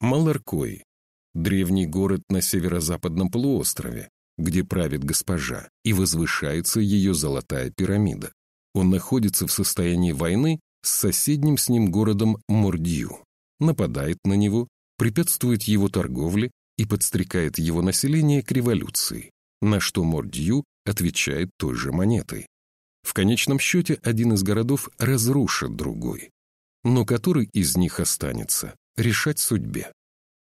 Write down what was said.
Маларкой – древний город на северо-западном полуострове, где правит госпожа, и возвышается ее золотая пирамида. Он находится в состоянии войны с соседним с ним городом Мордью, нападает на него, препятствует его торговле и подстрекает его население к революции, на что Мордью отвечает той же монетой. В конечном счете один из городов разрушит другой. Но который из них останется, решать судьбе.